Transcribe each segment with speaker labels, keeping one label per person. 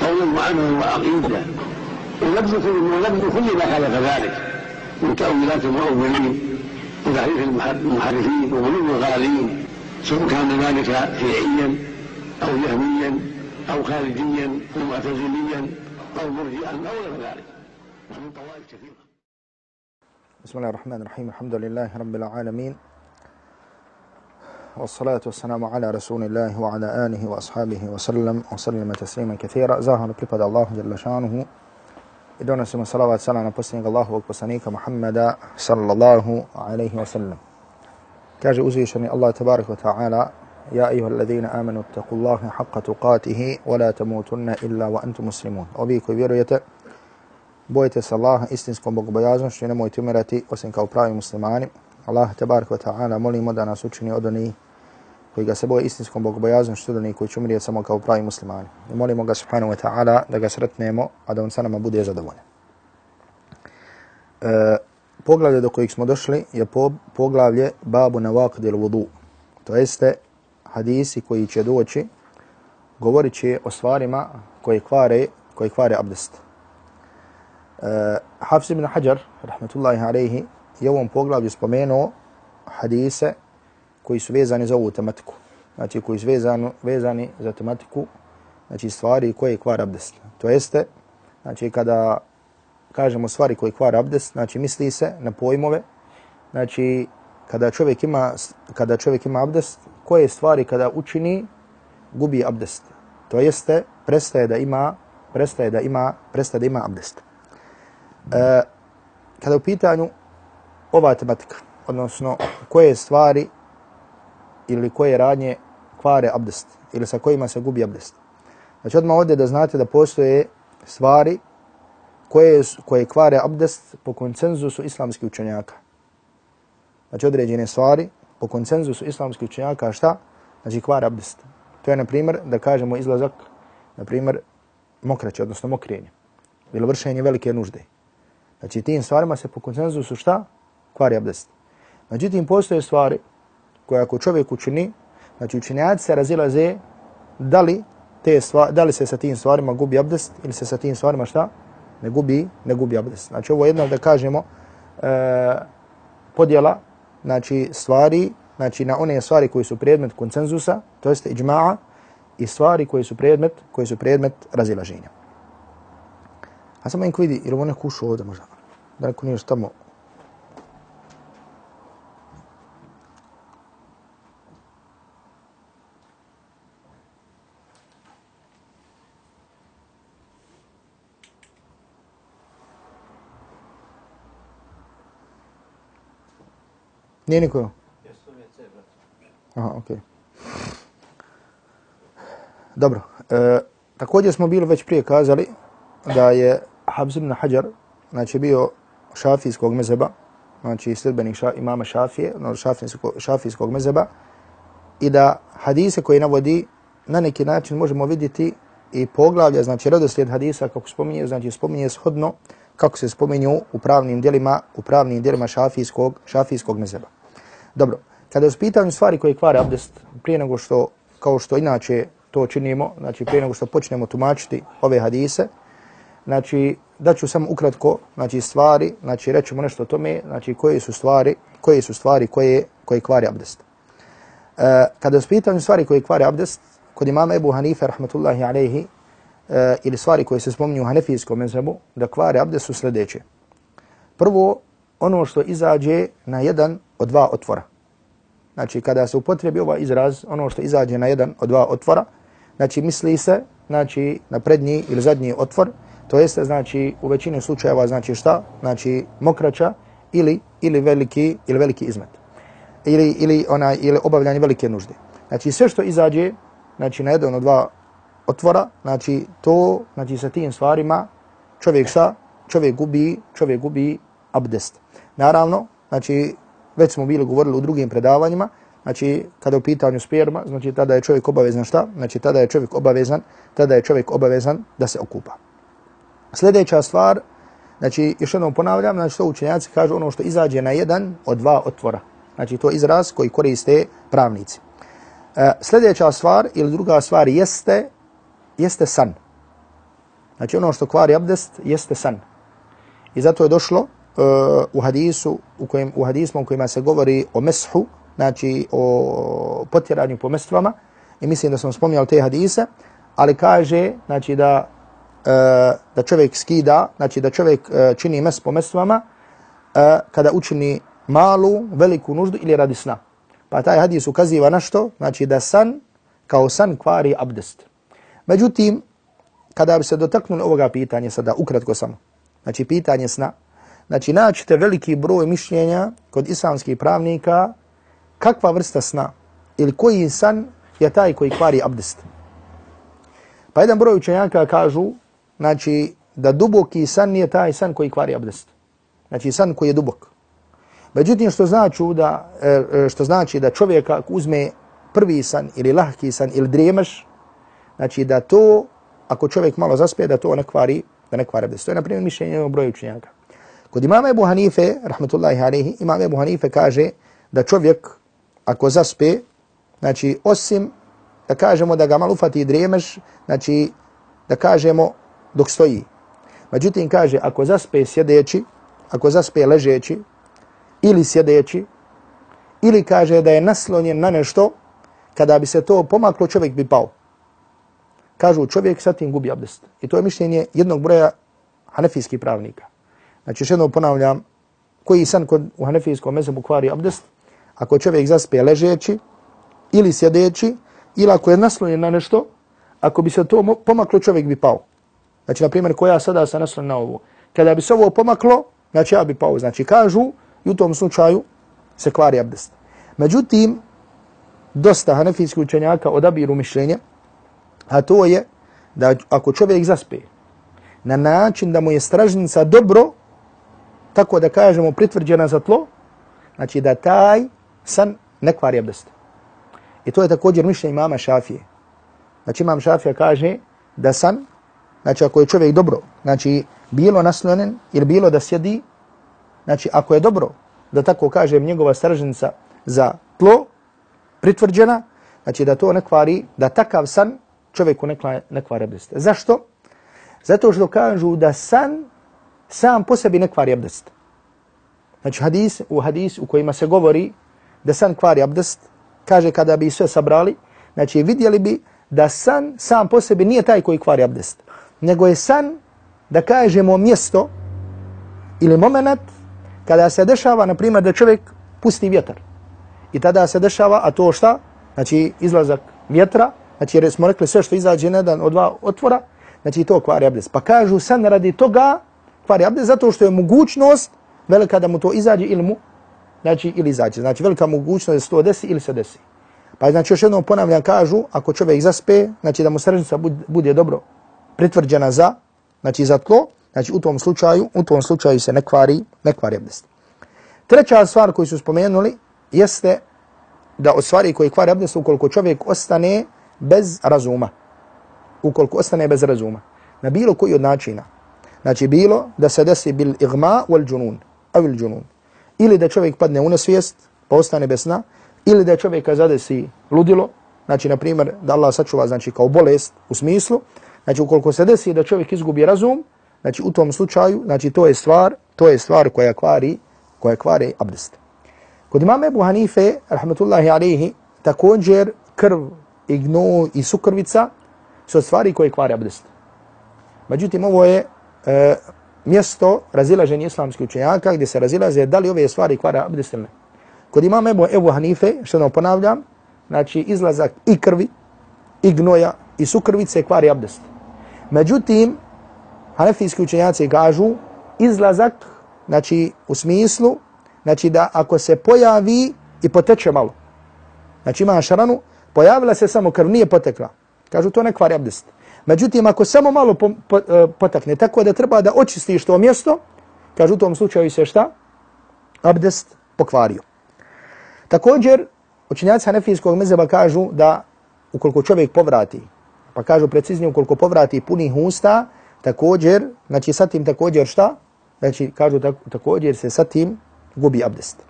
Speaker 1: قولا وعملا وعقيدة. ولبس ولبس كل ما خالف ذلك. من تأويلات المؤولين وتحريف المحرفين وغلو الغالين سواء كان ذلك شيعيا أو جهميا أو خارجيا أو معتزليا أو مرجئا أو غير ذلك. ومن طوائف كثيرة.
Speaker 2: بسم الله الرحمن الرحيم. الحمد لله رب العالمين. والصلاة والسلام على رسول الله وعلى آله وأصحابه وسلم وسلم تسليما كثيرا زاهر كبد الله جل شانه إدونا سمى صلاة والسلام على بسنك الله وقصنيك محمد صلى الله عليه وسلم كاج أزيشني الله تبارك وتعالى يا أيها الذين آمنوا اتقوا الله حق تقاته ولا تموتن إلا وأنتم مسلمون وبيك vjerujete bojite se Allaha istinskom bogobojaznošću i nemojte umirati osim kao pravi muslimani. Allah tebarek wa ta'ala molimo da nas učini od onih koji ga se boje istinskom bogobojaznom što onih koji će umrijeti samo kao pravi muslimani. I molimo ga subhanahu wa ta'ala da ga sretnemo, a da on sa nama bude zadovoljan. E, poglavlje do kojeg smo došli je po, poglavlje babu na vakdil vudu. To jeste hadisi koji će doći govorit će o stvarima koje kvare, koje kvare abdest. E, Hafs ibn Hajar, rahmatullahi alaihi, je u ovom poglavlju spomenuo hadise koji su vezani za ovu tematiku. Znači, koji su vezani, vezani za tematiku, znači stvari koje kvar abdest. To jeste, znači, kada kažemo stvari koje kvar abdest, znači, misli se na pojmove, znači, kada čovjek ima, kada čovjek ima abdest, koje stvari kada učini, gubi abdest. To jeste, prestaje da ima, prestaje da ima, prestaje da ima abdest. E, kada u pitanju ova tematika, odnosno koje stvari ili koje radnje kvare abdest ili sa kojima se gubi abdest. Znači odmah ovdje da znate da postoje stvari koje, koje kvare abdest po koncenzusu islamskih učenjaka. Znači određene stvari po koncenzusu islamskih učenjaka šta? Znači kvare abdest. To je na primjer da kažemo izlazak, na primjer mokraće, odnosno mokrijenje ili vršenje velike nužde. Znači tim stvarima se po konsenzusu šta? Kvari abdest. Međutim, postoje stvari koje ako čovjek učini, znači učinjaci se razilaze da li, te stvari, da li se sa tim stvarima gubi abdest ili se sa tim stvarima šta? Ne gubi, ne gubi abdest. Znači ovo je jedno da kažemo e, podjela znači stvari, znači na one stvari koji su predmet konsenzusa, to jeste iđma'a, i stvari koji su predmet, koji su predmet razilaženja. A samo neko vidi, ili ovo neko ušao ovdje možda, da neko nije tamo. Nije niko? Aha, okej. Okay. Dobro. E, također smo bili već prije kazali da je Habs ibn Hajar, znači bio šafijskog mezeba, znači sljedbenik ša, imama šafije, no, šafijskog, šafijskog mezeba, i da hadise koje navodi na neki način možemo vidjeti i poglavlja, znači redoslijed hadisa kako spominje, znači spominje shodno kako se spominju u pravnim dijelima, u pravnim dijelima šafijskog, šafijskog mezeba. Dobro, kada je pitanju stvari koje kvare abdest, prije nego što, kao što inače to činimo, znači prije nego što počnemo tumačiti ove hadise, znači da ću samo ukratko, znači stvari, znači rećemo nešto o tome, znači koje su stvari, koje su stvari koje, koje kvare abdest. E, kada je pitanju stvari koje kvare abdest, kod imama Ebu Hanife, rahmatullahi alaihi, e, ili stvari koje se spominju u hanefijskom mezhebu, da kvare abdest su sljedeće. Prvo, ono što izađe na jedan od dva otvora. Znači, kada se upotrebi ovaj izraz, ono što izađe na jedan od dva otvora, znači misli se znači na prednji ili zadnji otvor, to jeste znači u većini slučajeva znači šta? Znači mokraća ili ili veliki ili veliki izmet. Ili ili ona ili obavljanje velike nužde. Znači sve što izađe znači na jedan od dva otvora, znači to, znači sa tim stvarima čovjek sa, čovjek gubi, čovjek gubi abdest. Naravno, znači već smo bili govorili u drugim predavanjima, znači kada u pitanju sperma, znači tada je čovjek obavezan šta? Znači tada je čovjek obavezan, tada je čovjek obavezan da se okupa. Sljedeća stvar, znači još jednom ponavljam, znači to učenjaci kažu ono što izađe na jedan od dva otvora. Znači to je izraz koji koriste pravnici. E, sljedeća stvar ili druga stvar jeste, jeste san. Znači ono što kvari abdest jeste san. I zato je došlo u hadisu u kojem u hadismu u kojima se govori o meshu, znači o potjeranju po mestvama. I mislim da sam spomnjao te hadise, ali kaže znači da uh, da čovjek skida, znači da čovjek e, čini mes po mestvama uh, kada učini malu, veliku nuždu ili radi sna. Pa taj hadis ukaziva na što? Znači da san kao san kvari abdest. Međutim, kada bi se dotaknuli ovoga pitanja, sada ukratko samo, znači pitanje sna, znači naćete veliki broj mišljenja kod islamskih pravnika kakva vrsta sna ili koji san je taj koji kvari abdest. Pa jedan broj učenjaka kažu znači, da duboki san nije taj san koji kvari abdest. Znači san koji je dubok. Međutim, što znači da, e, e, što znači da čovjek uzme prvi san ili lahki san ili drijemaš, znači da to, ako čovjek malo zaspe, da to ne kvari, da ne kvari abdest. To je, na primjer, mišljenje u broju učenjaka. Kod imama Ebu Hanife, rahmatullahi alaihi, imam Ebu Hanife kaže da čovjek, ako zaspe, znači, osim da kažemo da ga malo ufati i znači, da kažemo dok stoji. Međutim, kaže, ako zaspe sjedeći, ako zaspe ležeći, ili sjedeći, ili kaže da je naslonjen na nešto, kada bi se to pomaklo, čovjek bi pao. Kažu, čovjek sa tim gubi abdest. I to je mišljenje jednog broja hanefijskih pravnika. Znači, još jednom ponavljam, koji san kod, u hanefijskom mezebu kvari abdest, ako čovjek zaspe ležeći, ili sjedeći, ili ako je naslonjen na nešto, ako bi se to pomaklo, čovjek bi pao. Znači, na primjer, koja sada se naslonjen na ovo. Kada bi se ovo pomaklo, znači ja bi pao. Znači, kažu, i u tom slučaju se kvari abdest. Međutim, dosta hanefijskih učenjaka odabiru mišljenje, a to je da ako čovjek zaspe na način da mu je stražnica dobro, tako da kažemo pritvrđena za tlo, znači da taj san ne kvari abdest. I to je također mišljenje imama Šafije. Znači imam Šafija kaže da san, znači ako je čovjek dobro, znači bilo naslonen ili bilo da sjedi, Znači, ako je dobro, da tako kažem, njegova stražnica za tlo pritvrđena, znači da to ne kvari, da takav san čovjeku ne, kvari, ne kvari abdest. Zašto? Zato što kažu da san sam po sebi ne kvari abdest. Znači, hadis, u hadis u kojima se govori da san kvari abdest, kaže kada bi sve sabrali, znači vidjeli bi da san sam po sebi nije taj koji kvari abdest, nego je san, da kažemo, mjesto ili moment kada se dešava, na primjer, da čovjek pusti vjetar. I tada se dešava, a to šta? Znači, izlazak vjetra, znači, jer smo rekli sve što izađe na jedan od dva otvora, znači, to kvari abdest. Pa kažu, san radi toga kvari abdest, zato što je mogućnost velika da mu to izađe ili mu, znači, ili izađe. Znači, velika mogućnost da se to desi ili se desi. Pa znači, još jednom ponavljam, kažu, ako čovjek zaspe, znači, da mu srđnica bude dobro pritvrđena za, znači, za tlo, Znači u tom slučaju, u tom slučaju se ne kvari, ne kvari abdest. Treća stvar koju su spomenuli jeste da od stvari koji kvari abdest ukoliko čovjek ostane bez razuma. Ukoliko ostane bez razuma. Na bilo koji od načina. Znači bilo da se desi bil igma wal junun, avil junun. Ili da čovjek padne u nesvijest, pa ostane bez sna, ili da čovjeka zadesi ludilo, znači na primjer da Allah sačuva znači kao bolest u smislu, znači ukoliko se desi da čovjek izgubi razum, Znači u tom slučaju, znači to je stvar, to je stvar koja kvari, koja kvari abdest. Kod imama Ebu Hanife, rahmatullahi alaihi, također krv i gno i sukrvica su stvari koje kvari abdest. Međutim, ovo je e, mjesto razilaženja islamskih učenjaka gdje se razilaze da li ove stvari kvara abdest ili ne. Kod imama Ebu, Ebu Hanife, što nam ponavljam, znači izlazak i krvi, i gnoja, i sukrvice kvari abdest. Međutim, hanefijski učenjaci kažu izlazak, znači u smislu, znači da ako se pojavi i poteče malo, znači ima šaranu, pojavila se samo krv, nije potekla. Kažu to ne kvari abdest. Međutim, ako samo malo po, po, potakne, tako da treba da očistiš to mjesto, kaže u tom slučaju se šta? Abdest pokvario. Također, učinjaci Hanefijskog mezeba kažu da ukoliko čovjek povrati, pa kažu preciznije ukoliko povrati punih usta, također, znači sa tim također šta? Znači, kažu također se sa tim gubi abdest.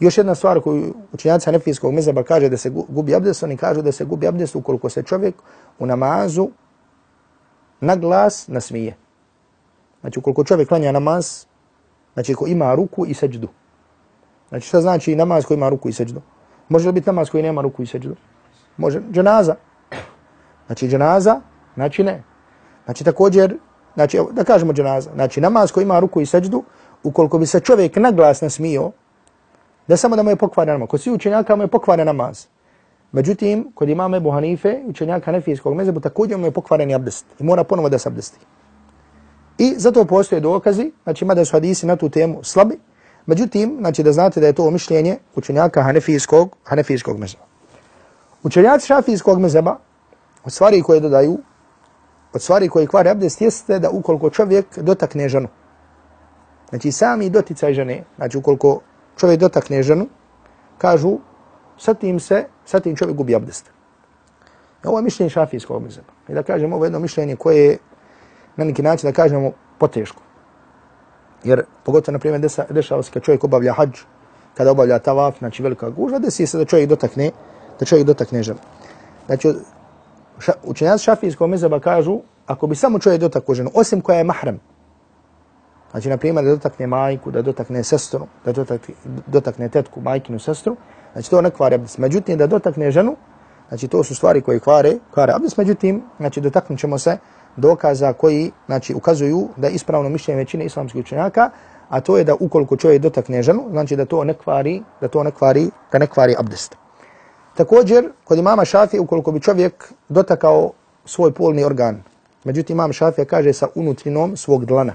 Speaker 2: Još jedna stvar koju učinjaci Hanefijskog mezeba kaže da se gubi abdest, oni kažu da se gubi abdest ukoliko se čovjek u namazu na glas nasmije. Znači, ukoliko čovjek klanja namaz, znači ko ima ruku i seđdu. Znači, šta znači namaz koji ima ruku i seđdu? Može li biti namaz koji nema ruku i seđdu? Može. Dženaza. Znači, dženaza, znači ne. Znači, također, znači, da kažemo dženaza, znači, namaz koji ima ruku i seđdu, ukoliko bi se čovjek na glas nasmio, da samo da mu je pokvaren namaz. Kod svi učenjaka mu je pokvaren namaz. Međutim, kod imame Ebu Hanife, učenjak Hanefijskog mezebu, također mu je pokvareni abdest. I mora ponovo da se abdesti. I zato postoje dokazi, znači mada su hadisi na tu temu slabi, međutim, znači da znate da je to mišljenje učenjaka hanefijskog, hanefijskog mezeba. Učenjaci šafijskog mezeba, od stvari koje dodaju, od stvari koje kvare abdest, jeste da ukoliko čovjek dotakne ženu, znači sami doticaj žene, znači ukoliko čovjek dotakne ženu, kažu, sa tim se, sa tim čovjek gubi abdest. E, ovo je mišljenje šafijskog mezeba. I da kažem, ovo je jedno mišljenje koje je na neki način da kažemo poteško. Jer pogotovo, na primjer, desa, dešava se kad čovjek obavlja hađ, kada obavlja tavaf, znači velika gužva, desi se da čovjek dotakne, da čovjek dotakne ženu. Znači, ša, učenjaci šafijskog mezeba kažu, ako bi samo čovjek dotakao ženu, osim koja je mahram, znači, na primjer, da dotakne majku, da dotakne sestru, da dotakne, dotakne tetku, majkinu sestru, znači to ne kvari abdest. Međutim, da dotakne ženu, znači to su stvari koje kvare, kvare abdest, međutim, znači dotaknut ćemo se dokaza koji znači ukazuju da je ispravno mišljenje većine islamskih učenjaka, a to je da ukoliko čovjek dotakne ženu, znači da to ne kvari, da to ne kvari, da ne kvari abdest. Također, kod imama Šafije, ukoliko bi čovjek dotakao svoj polni organ, međutim imam Šafija kaže sa unutrinom svog dlana.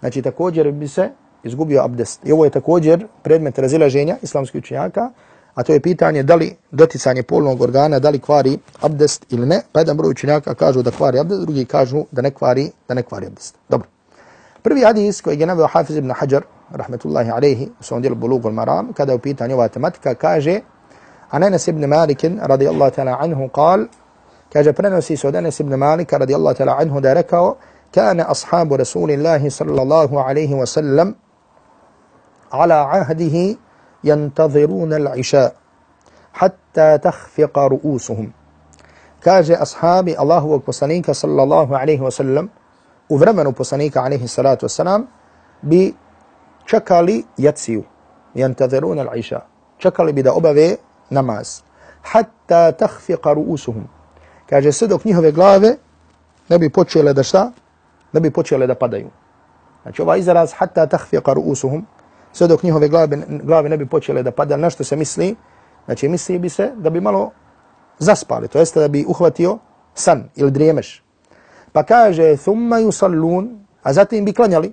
Speaker 2: Znači također bi se izgubio abdest. I ovo je također predmet razilaženja islamskih učenjaka, a to je pitanje da li doticanje polnog organa, da li kvari abdest ili ne. Pa jedan broj učenjaka kažu da kvari abdest, drugi kažu da ne kvari, da ne kvari abdest. Dobro. Prvi hadis koji je navio Hafiz ibn Hajar, rahmetullahi alaihi, u svom dijelu Bulugul Maram, kada je u pitanju ova tematika, kaže An Anas ibn Malik radijallahu ta'ala anhu kal, kaže prenosi se od Anas ibn Malik radijallahu ta'ala anhu da je rekao, كان أصحاب رسول الله صلى الله عليه وسلم على عهده ينتظرون العشاء حتى تخفق رؤوسهم كاجي أصحابي الله وكبصنيك صلى الله عليه وسلم وفرمنوا بصنيك عليه الصلاة والسلام بشكل يتسيو ينتظرون العشاء شكل بدا أبوي نماز حتى تخفق رؤوسهم كاجي صدق نيهو غلافه نبي počele da šta? Da bi počele da padaju. Znači ovaj izraz hatta tahfiqa ru'usuhum sve dok njihove glave, glave ne bi počele da padaju, na što se misli? Znači, misli bi se da bi malo zaspali, to jeste da bi uhvatio san ili drijemeš. Pa kaže, thumma yusallun, a zatim bi klanjali,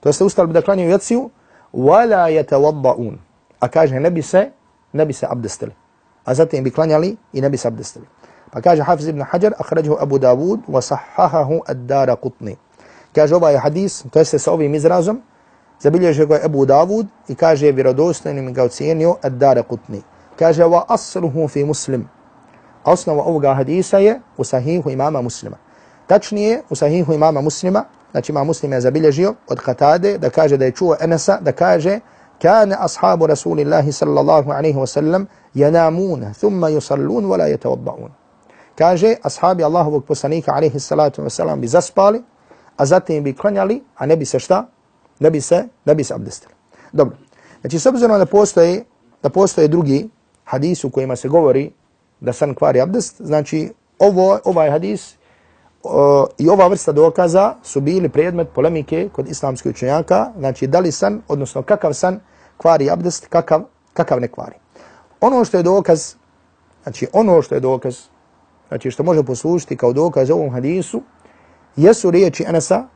Speaker 2: to jeste ustali bi da klanjaju jaciju, wala yatawadda'un. A kaže, ne bi se, ne bi se abdestili. A zatim bi klanjali i ne bi se abdestili. Pa kaže Hafiz ibn Hajar, akhrađuhu Abu Dawud, wa sahahahu ad-dara kutni. Kaže ovaj hadis, to jeste sa ovim izrazom, zabilježe ga Ebu Davud i kaže vjerodostojnim ga ocijenio Ad-Dara Qutni. Kaže wa asluhu fi muslim. Osnova ovoga hadisa je u sahihu imama muslima. Tačnije u sahihu imama muslima, znači ima muslim je zabilježio od Katade da kaže da je čuo Enesa da kaže كان أصحاب رسول الله صلى الله عليه وسلم ينامون ثم يصلون ولا يتوضعون kaže ashabi Allahovog poslanika alejhi salatu ve selam bi zaspali a zatim bi klanjali a ne bi se šta Da bi se, da bi se abdestili. Dobro. Znači, s obzirom da postoje, da postoje drugi hadis u kojima se govori da san kvari abdest, znači, ovo, ovaj hadis i ova vrsta dokaza su bili predmet polemike kod islamskih učenjaka, znači, da li san, odnosno kakav san kvari abdest, kakav, kakav ne kvari. Ono što je dokaz, znači, ono što je dokaz, znači, što može poslušiti kao dokaz ovom hadisu, jesu riječi Anasa,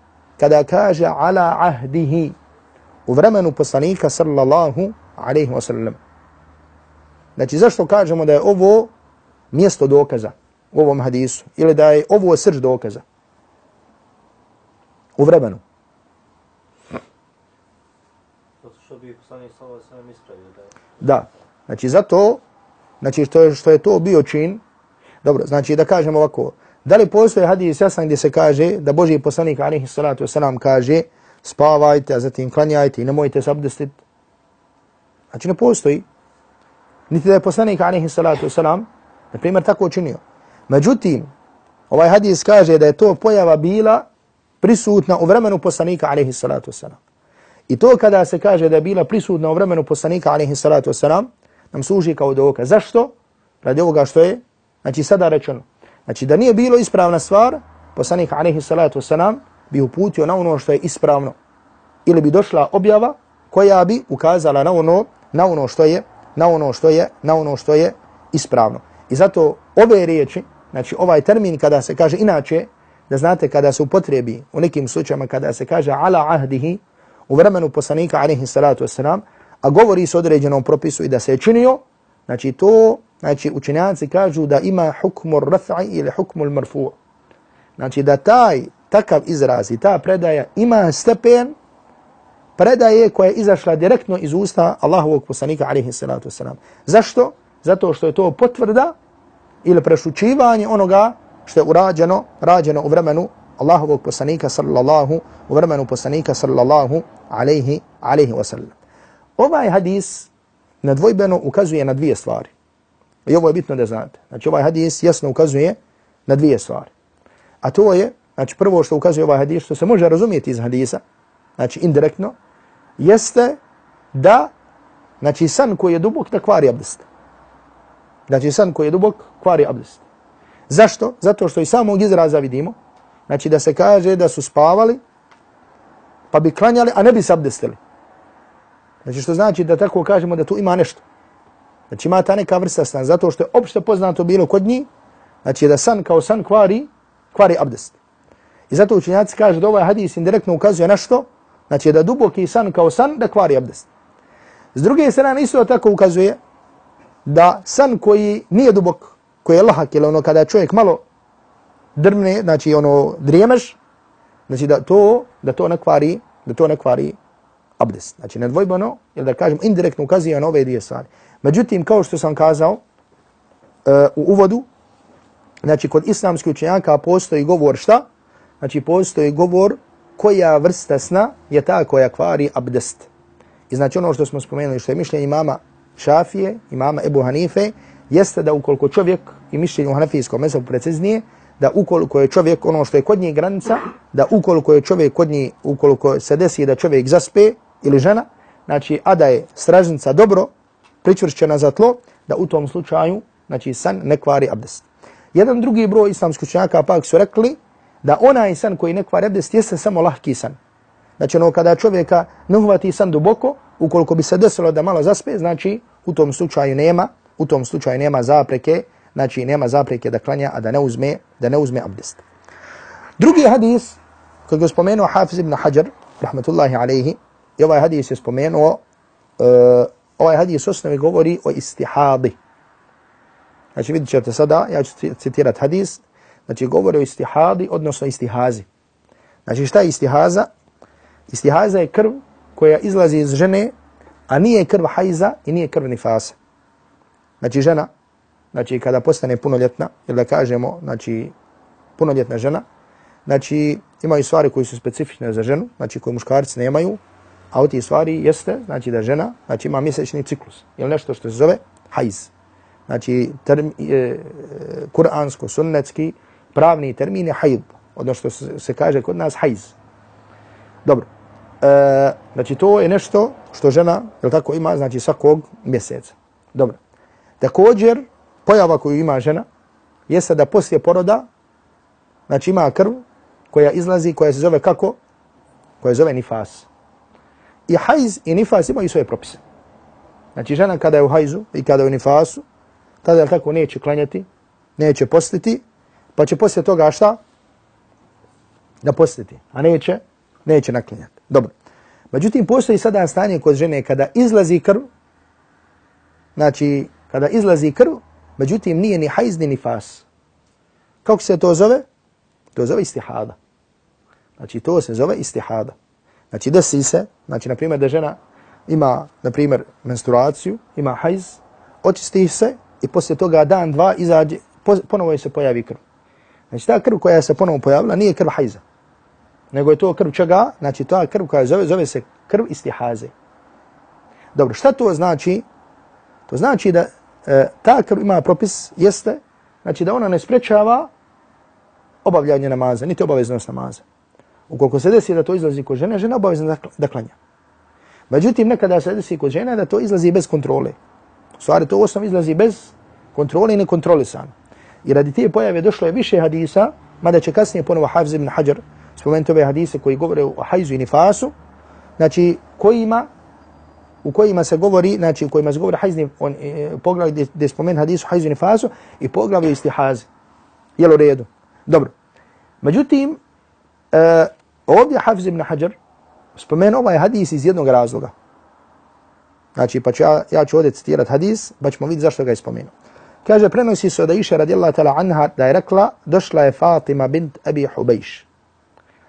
Speaker 2: kada kaže ala ahdihi u vremenu poslanika sallallahu alaihi wa sallam. Znači, zašto kažemo da je ovo mjesto dokaza? u ovom hadisu ili da je ovo srž dokaza u vremenu.
Speaker 3: Da.
Speaker 2: Znači zato, znači što je, što je to bio čin, dobro, znači da kažem ovako, da li postoje hadis jasan gdje se kaže da Boži poslanik alaihi salatu wasalam kaže spavajte, a zatim klanjajte i nemojte se abdestit? Znači ne postoji. Niti da je poslanik alaihi salatu wasalam, na primjer, tako učinio. Međutim, ovaj hadis kaže da je to pojava bila prisutna u vremenu poslanika alaihi salatu wasalam. I to kada se kaže da je bila prisutna u vremenu poslanika alaihi salatu wasalam, nam služi kao dokaz. Zašto? Radi ovoga što je, znači sada rečeno. Znači da nije bilo ispravna stvar, poslanik alaihi salatu wasalam bi uputio na ono što je ispravno. Ili bi došla objava koja bi ukazala na ono, na ono što je, na ono što je, na ono što je ispravno. I zato ove riječi, znači ovaj termin kada se kaže inače, da znate kada se upotrebi u nekim slučajima kada se kaže ala ahdihi, u vremenu poslanika alaihi salatu wasalam, a govori se određenom propisu i da se je činio, znači to, znači učenjaci kažu da ima hukmu raf'i ili hukmu marfu'. Znači da taj takav izraz i ta predaja ima stepen predaje koja je izašla direktno iz usta Allahovog poslanika alaihi salatu wasalam. Zašto? Zato što je to potvrda ili prešučivanje onoga što je urađeno, rađeno u vremenu Allahovog poslanika sallallahu, u vremenu poslanika sallallahu alaihi, alaihi wasallam. Ovaj hadis nedvojbeno ukazuje na dvije stvari. I ovo je bitno da znate. Znači ovaj hadis jasno ukazuje na dvije stvari. A to je, znači prvo što ukazuje ovaj hadis, što se može razumjeti iz hadisa, znači indirektno, jeste da, znači san koji je dubok da kvari abdest. Znači san koji je dubok kvari abdest. Zašto? Zato što i samog izraza vidimo, znači da se kaže da su spavali, pa bi klanjali, a ne bi se abdestili. Znači što znači da tako kažemo da tu ima nešto. Znači ima ta neka vrsta stan, zato što je opšte poznato bilo kod njih, znači da san kao san kvari, kvari abdest. I zato učenjaci kaže da ovaj hadis indirektno ukazuje na što, znači da duboki san kao san da kvari abdest. S druge strane isto tako ukazuje da san koji nije dubok, koji je lahak, ili ono kada čovjek malo drmne, znači ono drijemaš, znači da to, da to ne kvari, da to ne kvari abdest. Znači nedvojbeno, ili da kažem indirektno ukazuje na ove dvije stvari. Međutim, kao što sam kazao uh, u uvodu, znači kod islamskih učenjaka postoji govor šta? Znači postoji govor koja vrsta sna je ta koja kvari abdest. I znači ono što smo spomenuli, što je mišljenje imama Šafije, imama Ebu Hanife, jeste da ukoliko čovjek i mišljenje u Hanefijskom mesebu preciznije, da ukoliko je čovjek ono što je kod njih granica, da ukoliko je čovjek kod njih, ukoliko se desi da čovjek zaspe ili žena, znači a da je stražnica dobro pričvršćena za tlo, da u tom slučaju, znači san ne kvari abdest. Jedan drugi broj islamskih učenjaka pak su rekli da onaj san koji ne kvari abdest jeste samo lahki san. Znači ono kada čovjeka ne uhvati san duboko, ukoliko bi se desilo da malo zaspe, znači u tom slučaju nema, u tom slučaju nema zapreke, znači nema zapreke da klanja, a da ne uzme, da ne uzme abdest. Drugi hadis, koji je spomenuo Hafiz ibn Hajar, rahmatullahi alaihi, i ovaj hadis je spomenuo, uh, ovaj hadis osnovi govori o istihadi. Znači vidjet ćete sada, ja ću citirati hadis, znači govori o istihadi, odnosno istihazi. Znači šta je istihaza? Istihaza je krv koja izlazi iz žene, a nije krv hajza i nije krv nifasa. Znači žena, znači kada postane punoljetna, ili da kažemo, znači punoljetna žena, znači imaju stvari koji su specifične za ženu, znači koje muškarci nemaju, a od tih stvari jeste, znači da žena, znači ima mjesečni ciklus, ili nešto što se zove hajz. Znači, term, e, e kuransko, sunnetski, pravni termin je hajd, odnosno što se kaže kod nas hajz. Dobro. E, znači, to je nešto što žena, jel tako, ima, znači svakog mjeseca. Dobro. Također, pojava koju ima žena, jeste da poslije poroda, znači ima krv koja izlazi, koja se zove kako? Koja se zove nifas. I hajz i nifas imaju svoje propise. Znači žena kada je u hajzu i kada je u nifasu, tada je tako neće klanjati, neće postiti, pa će poslije toga šta? Da postiti. A neće, neće naklinjati. Dobro. Međutim, postoji sada stanje kod žene kada izlazi krv, znači kada izlazi krv, međutim nije ni hajz ni nifas. Kako se to zove? To zove istihada. Znači, to se zove istihada. Znači, desi se, znači, na primjer, da žena ima, na primjer, menstruaciju, ima hajz, očisti se i poslije toga dan, dva, izađe, ponovo se pojavi krv. Znači, ta krv koja se ponovo pojavila nije krv hajza. Nego je to krv čega? Znači, ta krv koja zove, zove se krv istihaze. Dobro, šta to znači? To znači da e, ta krv ima propis, jeste, znači da ona ne sprečava obavljanje namaza, niti obaveznost namaza. Ukoliko se desi da to izlazi kod žene, žena obavezna da klanja. Međutim, nekada se desi kod žene da to izlazi bez kontrole. U stvari, to osnov izlazi bez kontrole i nekontrolisan. I radi te pojave došlo je više hadisa, mada će kasnije ponovo Hafiz ibn Hajar spomenuti ove hadise koji govore o hajzu i nifasu, znači kojima, u kojima se govori, znači u kojima se govori hajzni, on, e, poglavlje gdje, gdje spomenu hadisu hajzu i nifasu i poglavlje istihaze. Jel u redu? Dobro. Međutim, e, ovdje Hafiz ibn Hajar spomenu ovaj hadis iz jednog razloga. Znači, pa ću ja, ja ću ovdje citirati hadis, pa ćemo vidjeti zašto ga je spomenuo. Kaže, prenosi se da iša radijallahu ta'la anha da je rekla, došla je Fatima bint Abi Hubejš.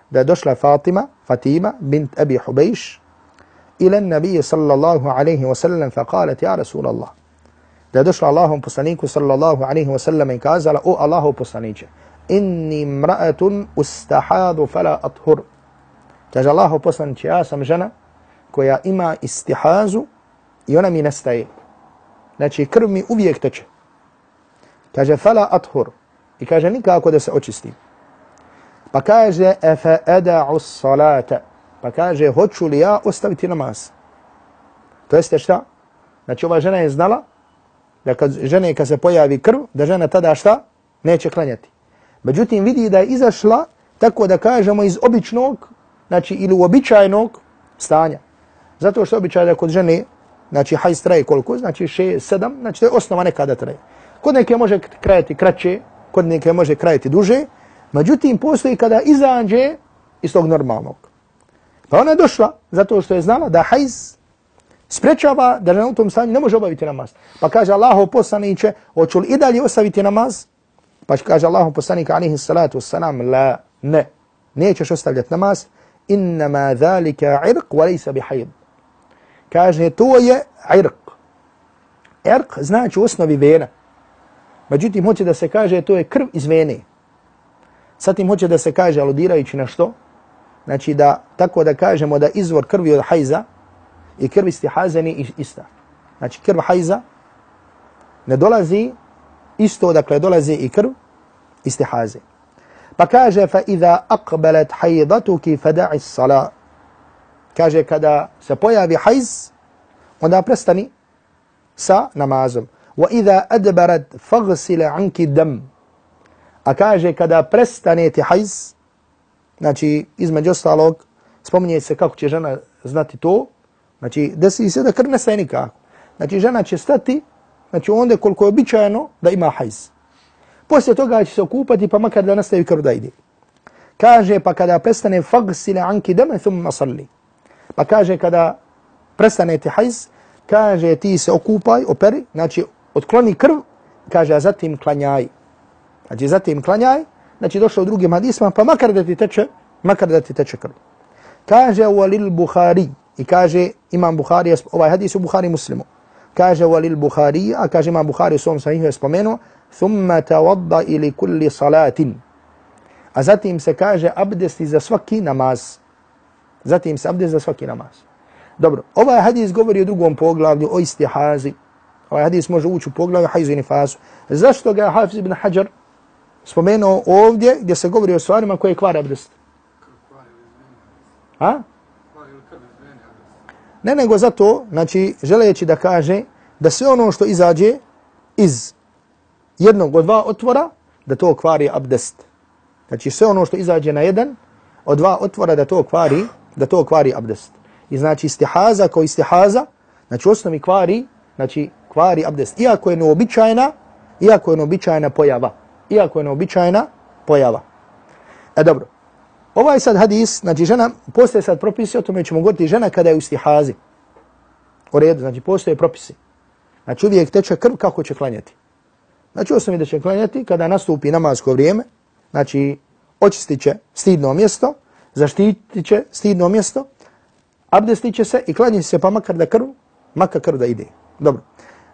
Speaker 2: Da je došla Fatima, Fatima bint Abi Hubejš, ila nabije sallallahu alaihi wa sallam, fa kalet, ja Rasulallah. Da je došla Allahom poslaniku sallallahu alaihi wa sallam i kazala, o Allahu poslaniće, inni mra'atun ustahadu fala athur. Kaže Allahu poslanče, ja sam žena koja ima istihazu i ona mi nestaje. Znači krv mi uvijek teče. Kaže fala athur. I kaže nikako da se očistim. Pa kaže efe eda'u salata. Pa kaže hoću li ja ostaviti namaz. To jeste šta? Znači ova žena je znala da kad žene kad se pojavi krv, da žena tada šta? Neće klanjati. Međutim vidi da je izašla tako da kažemo iz običnog, znači ili uobičajenog stanja. Zato što običaj da kod žene, znači hajs traje koliko? Znači 6, 7, znači to je osnova nekada traje. Kod neke može krajati kraće, kod neke može krajati duže, međutim postoji kada izađe iz tog normalnog. Pa ona je došla zato što je znala da hajz sprečava da na u tom stanju ne može obaviti namaz. Pa kaže Allahu poslaniće, hoću li i dalje ostaviti namaz? Pa kaže Allahu poslanika alihi salatu wassalam, la, ne, nećeš ostavljati namaz, innama zalika irq, walisa bi hajd. Kaže, to je irq. Irq znači u osnovi vena. Međutim, hoće da se kaže to je krv iz vene. Zatim hoće da se kaže, aludirajući na što? Znači da, tako da kažemo da izvor krvi od hajza i krv istihaze ni ista. Znači krv hajza ne dolazi isto dakle dolazi i krv istihaze. Pa kaže fa idha aqbalat haydatuki fada'i s-sala. Kaže kada se pojavi hajz onda prestani sa namazom. Wa iza adbarat faghsila anki dam. A kaže kada prestanete hajz znači između ostalog spominje se kako će žena znati to. Znači desi se da krv ne stane nikako. Znači žena će stati znači onda koliko je običajno da ima hajz. Poslije toga će se okupati pa makar da nastavi krv da ide. Kaže pa kada prestane fagsile anki dame thumma salli. Pa kaže kada prestane ti hajz, kaže ti se okupaj, operi, znači otkloni krv, kaže, a zatim klanjaj. Znači, zatim klanjaj, znači došao u drugim hadisma, pa makar da ti teče, makar da ti teče krv. Kaže, walil Bukhari, i kaže, imam Bukhari, ovaj hadis u Bukhari muslimu, kaže, walil Bukhari, a kaže, ima Buhari u svom sahihu je spomenuo, thumma tawadda ili kulli salatin. A zatim se kaže, abdesti za svaki namaz. Zatim se abdest za svaki namaz. Dobro, ovaj hadis govori o drugom poglavlju, o istihazi, Ovaj hadis može ući u poglavlju hajzu i nifasu. Zašto ga Hafiz ibn Hajar spomenuo ovdje gdje se govori o stvarima koje kvare abdest? Ha? Ne nego zato, znači, želeći da kaže da sve ono što izađe iz jednog od dva otvora, da to kvari abdest. Znači, sve ono što izađe na jedan od dva otvora, da to kvari, da to kvari abdest. I znači, istihaza kao istihaza, znači, osnovi kvari, znači, kvari abdest. Iako je neobičajna, iako je neobičajna pojava. Iako je neobičajna pojava. E dobro. Ovaj sad hadis, znači žena, postoje sad propisi, o tome ćemo govoriti, žena kada je u stihazi. U redu, znači postoje propisi. Znači uvijek teče krv kako će klanjati. Znači osnovi da će klanjati kada nastupi namasko vrijeme, znači očistit će stidno mjesto, zaštitit će stidno mjesto, abdestit će se i klanjit se pa makar da krv, makar krv da ide. Dobro.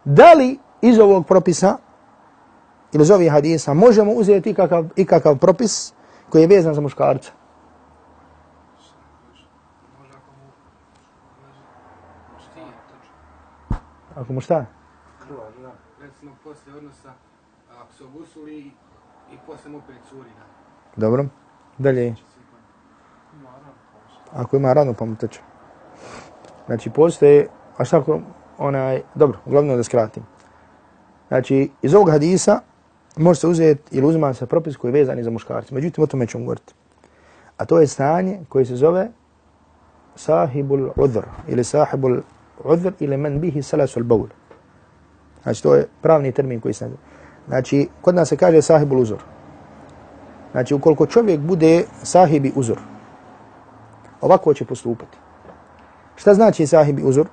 Speaker 2: Da li iz ovog propisa ili iz ovih hadisa možemo uzeti ikakav, ikakav propis koji je vezan za muškarca? Ako mu šta?
Speaker 4: recimo poslije odnosa, ako se obusuli i, i poslije mu opet curi. Da.
Speaker 2: Dobro. Dalje. Ako ima radno pa mu teče. Znači postoje, a šta ako onaj, dobro, uglavnom da skratim. Znači iz ovog hadisa može se uzeti ili uzima se propis koji je vezan za muškarci. Međutim, o tome ćemo govoriti. A to je stanje koje se zove sahibul udhr ili sahibul udhr ili men bihi salasul baul. Znači, to je pravni termin koji se Znači, kod nas se kaže sahibul uzor. Znači, ukoliko čovjek bude sahibi uzor, ovako će postupati. Šta znači sahibi uzor?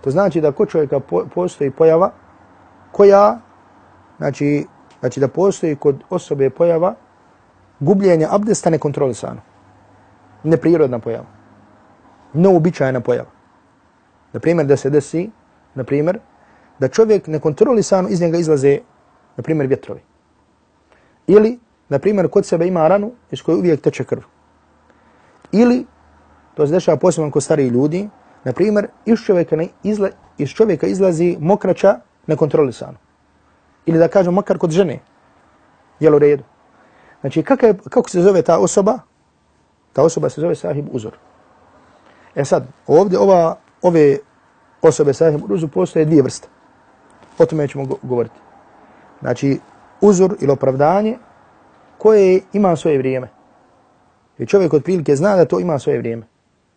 Speaker 2: To znači da kod čovjeka postoji pojava koja, znači, znači da postoji kod osobe pojava gubljenja abdesta nekontrolisano. Neprirodna pojava. Neobičajna pojava. Na primjer, da se desi, na primjer, da čovjek nekontrolisano iz njega izlaze, na primjer, vjetrovi. Ili, na primjer, kod sebe ima ranu iz koje uvijek teče krv. Ili, to se dešava posebno kod stariji ljudi, na primjer, iz čovjeka, izla, iz čovjeka izlazi mokraća nekontrolisano. Ili da kažem, makar kod žene, jel u redu. Znači, kako, je, kako se zove ta osoba? Ta osoba se zove sahib uzor. E sad, ovdje ova, ove osobe sahib uruzu postoje dvije vrste. O tome ćemo govoriti. Znači, uzor ili opravdanje koje ima svoje vrijeme. I čovjek od prilike zna da to ima svoje vrijeme.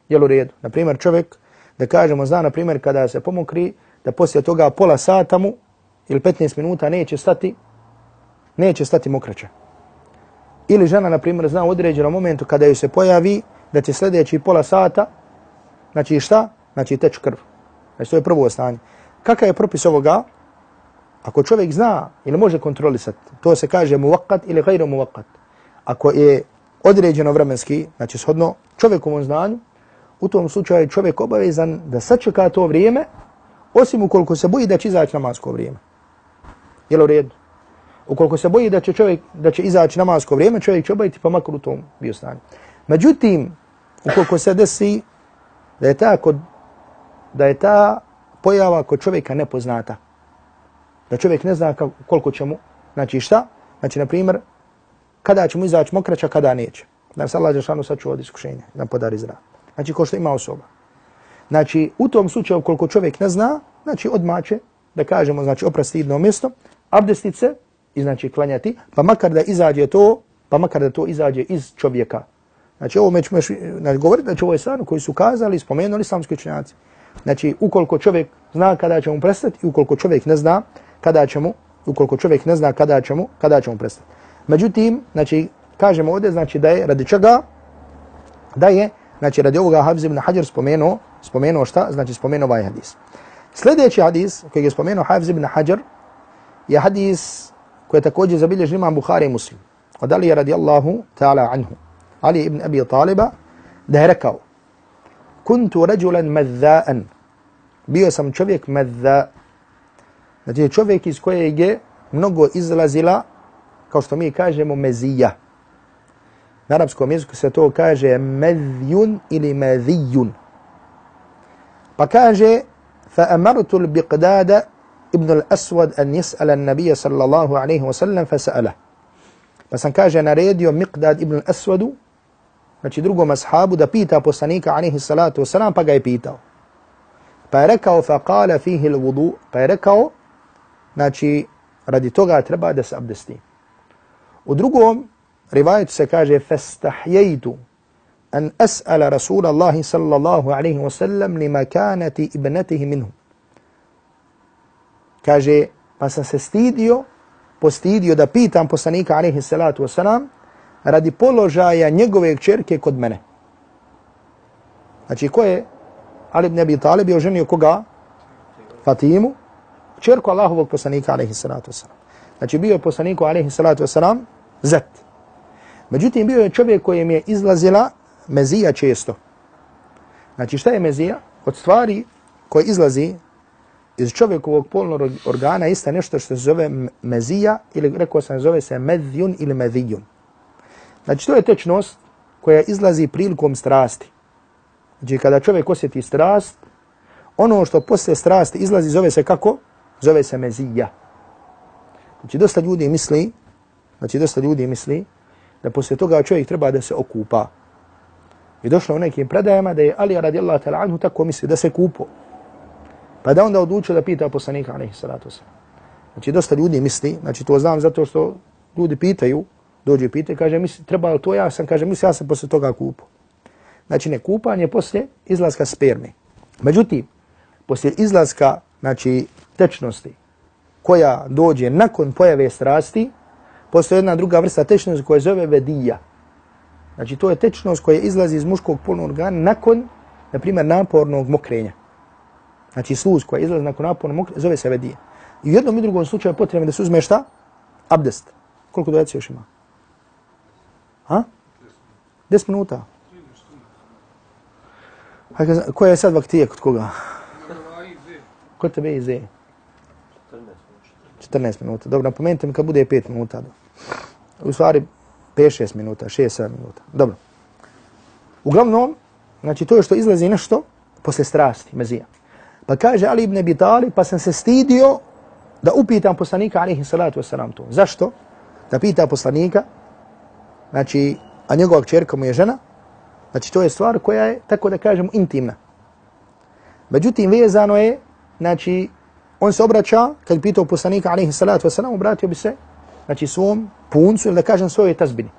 Speaker 2: Jel u redu? Naprimjer, čovjek, da kažemo, zna, na primjer, kada se pomokri, da poslije toga pola sata mu ili 15 minuta neće stati, neće stati mokraća. Ili žena, na primjer, zna u određenom momentu kada ju se pojavi da će sljedeći pola sata, znači šta? Znači teč krv. Znači to je prvo stanje. Kakav je propis ovoga? Ako čovjek zna ili može kontrolisati, to se kaže muvakat ili gajro muvakat. Ako je određeno vremenski, znači shodno čovjekovom znanju, u tom slučaju čovjek obavezan da sačeka to vrijeme, osim ukoliko se boji da će izaći namasko vrijeme. Jel u redu? Ukoliko se boji da će čovjek da će izaći namasko vrijeme, čovjek će obaviti pa makar u tom bio stanju. Međutim, ukoliko se desi da je ta, kod, da je ta pojava kod čovjeka nepoznata, da čovjek ne zna koliko će mu, znači šta? Znači, na primjer, kada će mu izaći mokraća, kada neće. Da se Allah Žešanu sačuva od iskušenja, da podari zra. Znači, ko što ima osoba. Znači, u tom slučaju, koliko čovjek ne zna, znači, odmaće, da kažemo, znači, oprasti jedno mjesto, abdestice i znači klanjati, pa makar da izađe to, pa makar da to izađe iz čovjeka. Znači, ovo mećemo znači, govoriti, znači, ovo je stvarno koji su kazali, spomenuli islamski učenjaci. Znači, ukoliko čovjek zna kada će mu prestati, ukoliko čovjek ne zna, kada će mu, ukoliko čovjek ne zna kada će mu, kada će mu prestati. Međutim, znači, kažemo ovdje, znači da je radi čega, da je, znači radi ovoga Hafiz ibn Hajar spomenuo, spomenuo šta, znači spomenuo ovaj hadis. Sljedeći hadis koji je spomenuo Hafiz ibn Hajar je hadis koji je također zabilježen imam Bukhari i Muslim. Od Ali radijallahu ta'ala anhu. Ali ibn Abi Taliba da je rekao Kuntu rađulan madda'an. Bio sam čovjek madda' Znači čovjek iz kojeg je mnogo izlazila, kao što mi kažemo, mezija. Na arabskom jeziku se to kaže medjun ili medijun. Pa kaže, فأمرت البقداد ابن الأسود أن يسأل النبي صلى الله عليه وسلم فسأله. Pa sam kaže naredio Miqdad ibn al-Aswadu, znači drugom ashabu, da pita poslanika alaihi salatu wasalam, pa ga je pitao. Pa je rekao, fa kala fihi l-vudu, pa je rekao, znači radi toga treba da se abdesti. U drugom rivajetu se kaže fastahjejtu an as'ala Rasulallahi sallallahu alaihi wasallam li makanati ibnatihi minhu. Kaže, pa sam se stidio, postidio da pitam poslanika alaihi salatu wasalam radi položaja njegove čerke kod mene. Znači, ko je Ali ibn Abi Talib je oženio koga? Fatimu, čerku Allahovog poslanika alaihi salatu wasalam. Znači bio je poslaniku alaihi salatu wasalam zet. Međutim, bio je čovjek kojem je izlazila mezija često. Znači šta je mezija? Od stvari koje izlazi iz čovjekovog polnog organa ista nešto što se zove mezija ili rekao sam zove se medjun ili medijun. Znači to je tečnost koja izlazi prilikom strasti. Znači kada čovjek osjeti strast, ono što posle strasti izlazi zove se kako? Zove se mezija. Znači dosta ljudi misli, znači dosta ljudi misli da posle toga čovjek treba da se okupa. I došlo u nekim predajama da je Ali radijallahu ta'ala anhu tako misli da se kupo. Pa da onda odlučio da pita poslanika alaihi salatu wasalam. Znači dosta ljudi misli, znači to znam zato što ljudi pitaju, dođe i pita, kaže, misli, treba li to ja sam, kaže, misli, ja sam posle toga kupo. Znači ne kupanje posle izlaska sperme. Međutim, posle izlaska, znači, tečnosti, koja dođe nakon pojave strasti, postoje jedna druga vrsta tečnosti koja zove vedija. Znači to je tečnost koja izlazi iz muškog polnog organa nakon, na primjer, napornog mokrenja. Znači sluz koja izlazi nakon napornog mokrenja zove se vedija. I u jednom i drugom slučaju potrebno da se uzme šta? Abdest. Koliko dojaci još ima? Ha? 10 minuta. Hajde, koja je sad vaktija kod koga? Kod tebe i Z? 14 minuta. Dobro, napomenite mi kad bude 5 minuta. U stvari 5-6 minuta, 6-7 minuta. Dobro. Uglavnom, znači to je što izlazi nešto posle strasti, mezija. Pa kaže Ali ibn Abi Talib, pa sam se stidio da upitam poslanika alaihi salatu wasalam to. Zašto? Da pita poslanika, znači, a njegova čerka mu je žena, znači to je stvar koja je, tako da kažem, intimna. Međutim, vezano je, znači, on se obraća, kad pitao poslanika, alaihi salatu wasalam, obratio bi se, znači, svom puncu, ili da kažem, svojoj tazbini.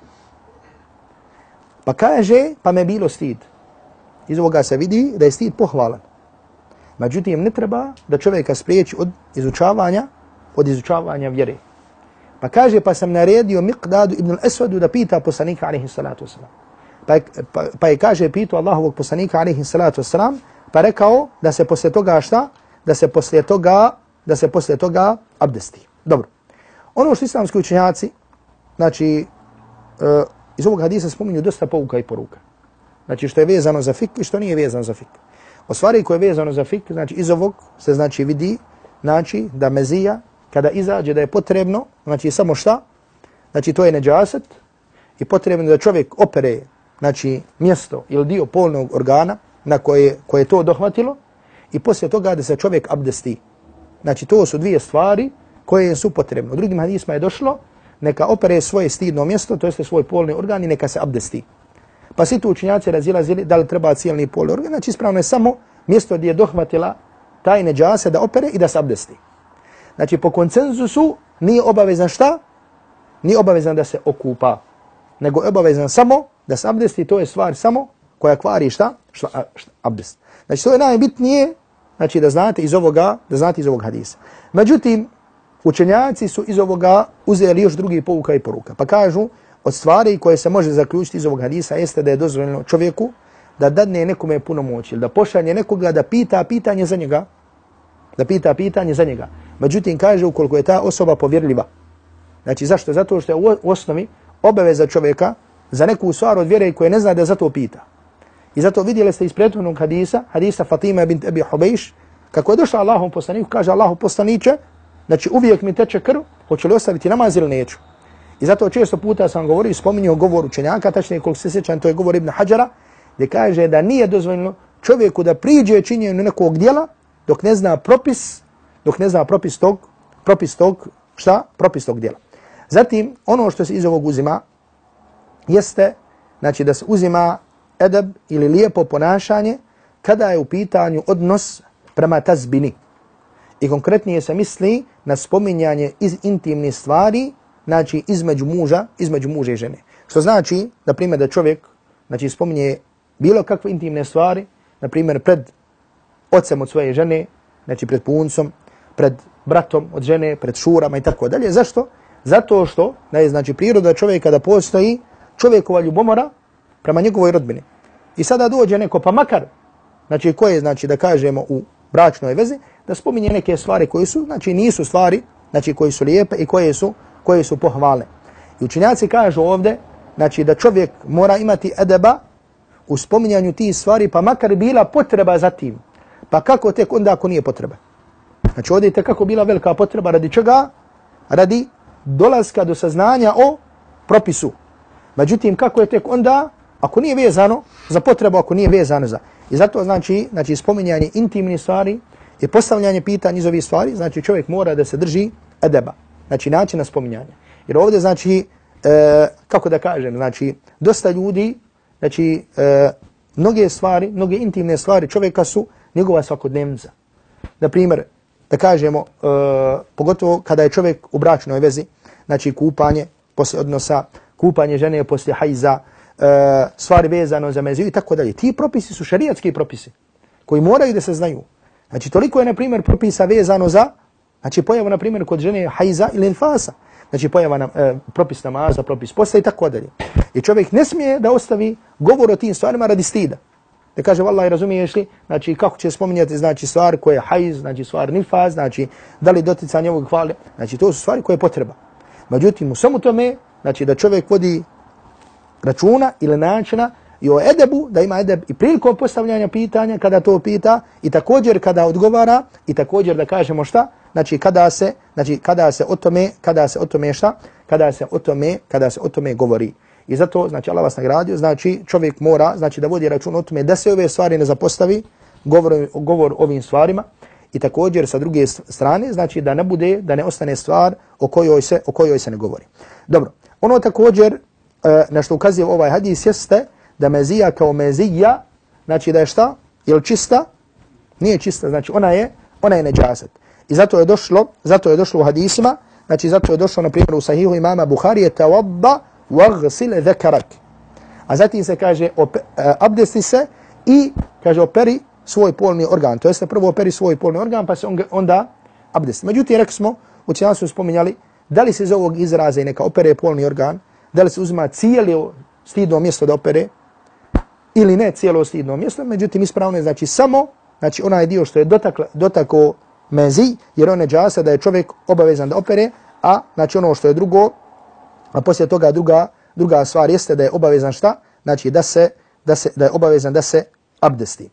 Speaker 2: Pa kaže, pa me bilo stid. Iz ovoga se vidi da je stid pohvalan. Međutim, ne treba da čovjeka spriječi od izučavanja, od izučavanja vjere. Pa kaže, pa sam naredio Miqdadu ibn al-Aswadu da pita poslanika, alaihi salatu wasalam. Pa, pa, pa je kaže, pitao Allahovog poslanika, alaihi salatu wasalam, pa rekao da se posle toga šta? Da se posle toga, da se posle toga abdesti. Dobro. Ono što islamski učenjaci, znači, uh, iz ovog hadisa spominju dosta pouka i poruka. Znači, što je vezano za fik i što nije vezano za fik. O stvari koje je vezano za fik, znači, iz ovog se znači vidi, znači, da mezija, kada izađe da je potrebno, znači, samo šta? Znači, to je neđaset i potrebno da čovjek opere, znači, mjesto ili dio polnog organa na koje, koje je to dohvatilo i poslije toga da se čovjek abdesti. Znači, to su dvije stvari koje su potrebne. U drugim hadisma je došlo, neka opere svoje stidno mjesto, to jeste svoj polni organ i neka se abdesti. Pa svi tu učinjaci razilazili da li treba cijelni polni organ, znači ispravno je samo mjesto gdje je dohvatila taj neđase da opere i da se abdesti. Znači po koncenzusu nije obavezan šta? Nije obavezan da se okupa, nego je obavezan samo da se abdesti, to je stvar samo koja kvari šta? Šta, šta abdest. Znači to je najbitnije, znači da znate iz ovoga, da znate iz ovog hadisa. Međutim, učenjaci su iz ovoga uzeli još drugi pouka i poruka. Pa kažu, od stvari koje se može zaključiti iz ovog hadisa jeste da je dozvoljeno čovjeku da dadne nekome puno moći, da pošalje nekoga da pita pitanje za njega, da pita pitanje za njega. Međutim, kaže ukoliko je ta osoba povjerljiva. Znači, zašto? Zato što je u osnovi obaveza čovjeka za neku stvar od vjere koje ne zna da zato pita. I zato vidjeli ste iz prethodnog hadisa, hadisa Fatima bint Abi Hubejš, kako je došla Allahom poslaniku, kaže Allahu poslaniće, Znači uvijek mi teče krv, hoće li ostaviti namaz ili neću. I zato često puta sam govorio i spominio govor učenjaka, tačnije koliko se sjećam, to je govor Ibn Hajara, gdje kaže da nije dozvoljeno čovjeku da priđe činjenju nekog dijela dok ne zna propis, dok ne zna propis tog, propis tog, šta? Propis tog dijela. Zatim, ono što se iz ovog uzima jeste, znači da se uzima edeb ili lijepo ponašanje kada je u pitanju odnos prema tazbini. I konkretnije se misli na spominjanje iz intimne stvari, znači između muža, između muža i žene. Što znači, na primjer, da čovjek znači, spominje bilo kakve intimne stvari, na primjer, pred ocem od svoje žene, znači pred puncom, pred bratom od žene, pred šurama i tako dalje. Zašto? Zato što da je znači priroda čovjeka da postoji čovjekova ljubomora prema njegovoj rodbini. I sada dođe neko, pa makar, znači koje, znači da kažemo u bračnoj vezi, da spominje neke stvari koje su, znači nisu stvari znači koje su lijepe i koje su, koje su pohvalne. I učinjaci kažu ovdje, znači da čovjek mora imati edeba u spominjanju tih stvari, pa makar bila potreba za tim. Pa kako tek onda ako nije potreba? Znači ovdje je kako bila velika potreba, radi čega? Radi dolaska do saznanja o propisu. Međutim, kako je tek onda, ako nije vezano za potrebu, ako nije vezano za... I zato znači, znači spominjanje intimnih stvari i postavljanje pitanja iz ovih stvari, znači čovjek mora da se drži edeba, znači načina spominjanja. Jer ovdje znači, e, kako da kažem, znači dosta ljudi, znači e, mnoge stvari, mnoge intimne stvari čovjeka su njegova svakodnevnica. Na primjer, da kažemo, e, pogotovo kada je čovjek u bračnoj vezi, znači kupanje poslije odnosa, kupanje žene poslije hajza, e, stvari vezano za meziju i tako dalje. Ti propisi su šarijatski propisi koji moraju da se znaju. Znači, toliko je, na primjer, propisa vezano za, znači, pojava, na primjer, kod žene hajza ili infasa. Znači, pojava na, e, propis namaza, propis posta i tako dalje. I čovjek ne smije da ostavi govor o tim stvarima radi stida. Da kaže, vallahi, razumiješ li, znači, kako će spominjati, znači, stvar koja je hajz, znači, stvar nifaz, znači, da li doticanje ovog hvale, znači, to su stvari koje je potreba. Međutim, u samo tome, znači, da čovjek vodi računa ili načina i o edebu, da ima edeb i prilikom postavljanja pitanja kada to pita i također kada odgovara i također da kažemo šta, znači kada se, znači kada se o tome, kada se o tome šta, kada se o tome, kada se o tome govori. I zato, znači Allah vas nagradio, znači čovjek mora, znači da vodi račun o tome da se ove stvari ne zapostavi, govor, govor ovim stvarima i također sa druge strane, znači da ne bude, da ne ostane stvar o kojoj se, o kojoj se ne govori. Dobro, ono također, e, na što ukazuje ovaj hadis jeste da mezija kao mezija, znači da je šta? Je li čista? Nije čista, znači ona je, ona je neđaset. I zato je došlo, zato je došlo u hadisima, znači zato je došlo na primjer u sahihu imama Buharije, tawabba, tawadda wagsil zakarak. A zatim se kaže op, uh, e, abdesti se i kaže operi svoj polni organ. To jeste prvo operi svoj polni organ pa se on, onda abdesti. Međutim, rekli smo, u cijelu su spominjali, da li se iz ovog izraza i neka opere polni organ, da li se uzima cijelo stidno mjesto da opere, ili ne cijelo stidno mjesto, međutim ispravno je znači samo, znači onaj dio što je dotakla, dotako mezi, jer on je džasa da je čovjek obavezan da opere, a znači ono što je drugo, a poslije toga druga, druga stvar jeste da je obavezan šta? Znači da se, da se, da je obavezan da se abdesti.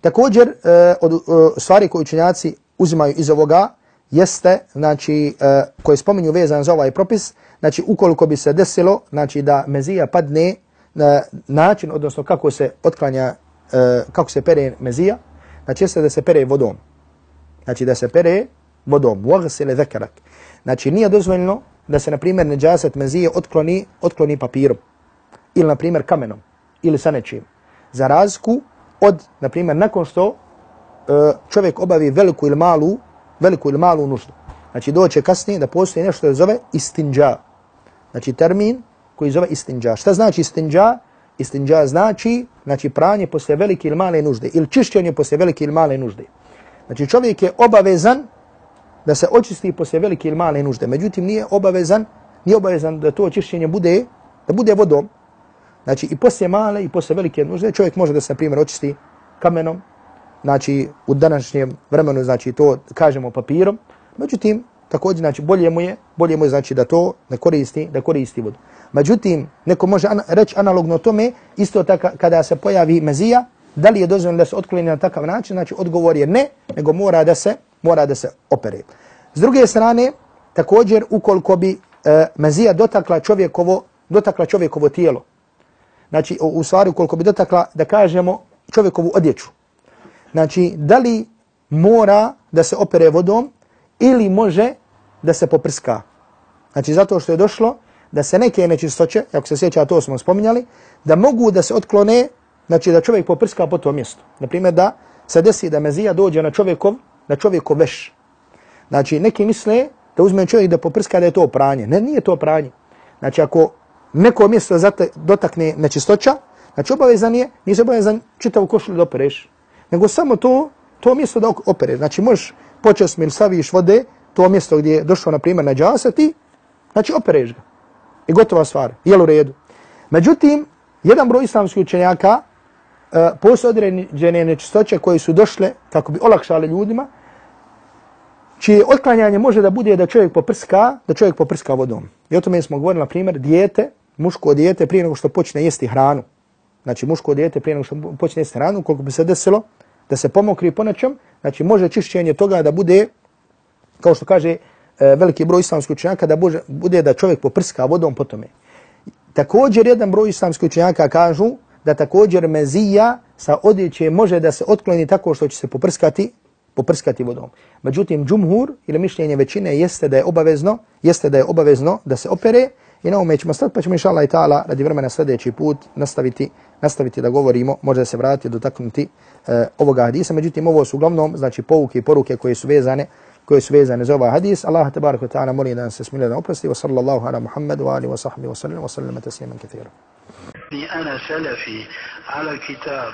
Speaker 2: Također, e, od e, stvari koje učenjaci uzimaju iz ovoga, jeste, znači, e, koje spominju vezan za ovaj propis, znači, ukoliko bi se desilo, znači, da mezija padne na način, odnosno kako se otklanja, e, kako se pere mezija, znači, jeste da se pere vodom. Znači, da se pere vodom. Waghsile zakarak. Znači, nije dozvoljno da se, na primjer, neđaset mezije otkloni, otkloni papirom. Ili, na primjer, kamenom. Ili sa nečim. Za razku od, na primjer, nakon što e, čovjek obavi veliku ili malu veliku ili malu nuždu. Znači doće kasnije da postoji nešto da zove istinđa. Znači termin koji zove istinđa. Šta znači istinđa? Istinđa znači, znači pranje posle velike ili male nužde ili čišćenje posle velike ili male nužde. Znači čovjek je obavezan da se očisti posle velike ili male nužde. Međutim nije obavezan, nije obavezan da to očišćenje bude, da bude vodom. Znači i posle male i posle velike nužde čovjek može da se na primjer očisti kamenom, znači u današnjem vremenu znači to kažemo papirom. Međutim, također znači bolje mu je, bolje mu je znači da to ne koristi, da koristi vodu. Međutim, neko može an reći analogno tome, isto tako kada se pojavi mezija, da li je dozvoljeno da se otkloni na takav način, znači odgovor je ne, nego mora da se mora da se opere. S druge strane, također ukoliko bi e, mezija dotakla čovjekovo, dotakla čovjekovo tijelo, znači u, u stvari ukoliko bi dotakla, da kažemo, čovjekovu odjeću, Znači, da li mora da se opere vodom ili može da se poprska. Znači, zato što je došlo da se neke nečistoće, ako se sjeća, to smo spominjali, da mogu da se otklone, znači da čovjek poprska po to mjesto. Naprimjer, da se desi da mezija dođe na čovjekov, na čovjeku veš. Znači, neki misle da uzme čovjek da poprska da je to pranje. Ne, nije to pranje. Znači, ako neko mjesto zate, dotakne nečistoća, znači obavezan je, nisi obavezan čitavu košulju da opereš nego samo to, to mjesto da opere. Znači možeš počeš mi staviš vode, to mjesto gdje je došlo, na primjer, na džasa, ti, znači opereš ga. I gotova stvar, jel u redu. Međutim, jedan broj islamskih učenjaka uh, postoje određene nečistoće koje su došle kako bi olakšale ljudima čije otklanjanje može da bude da čovjek poprska, da čovjek poprska vodom. I o tome smo govorili, na primjer, dijete, muško dijete prije nego što počne jesti hranu. Znači, muško dijete prije nego što počne jesti hranu, koliko bi se desilo, da se pomokri po nečem, znači može čišćenje toga da bude, kao što kaže e, veliki broj islamskih učenjaka, da bude, bude da čovjek poprska vodom po tome. Također jedan broj islamskih učenjaka kažu da također mezija sa odjeće može da se otkloni tako što će se poprskati poprskati vodom. Međutim, džumhur ili mišljenje većine jeste da je obavezno, jeste da je obavezno da se opere i na ome ćemo stati, pa ćemo inša Allah i ta'ala radi vremena sljedeći put nastaviti, nastaviti da govorimo, može se vratiti, dotaknuti uh, ovoga hadisa. Međutim, ovo su uglavnom, znači, pouke i poruke koje su vezane, koje su vezane za ovaj hadis. Allah tabaraka ta'ala molim da nam se smilje da oprosti. Wa sallallahu ala Muhammadu wa alihi wa sahbihi wa sallam wa sallam tasliman kathira.
Speaker 5: أنا سلفي على الكتاب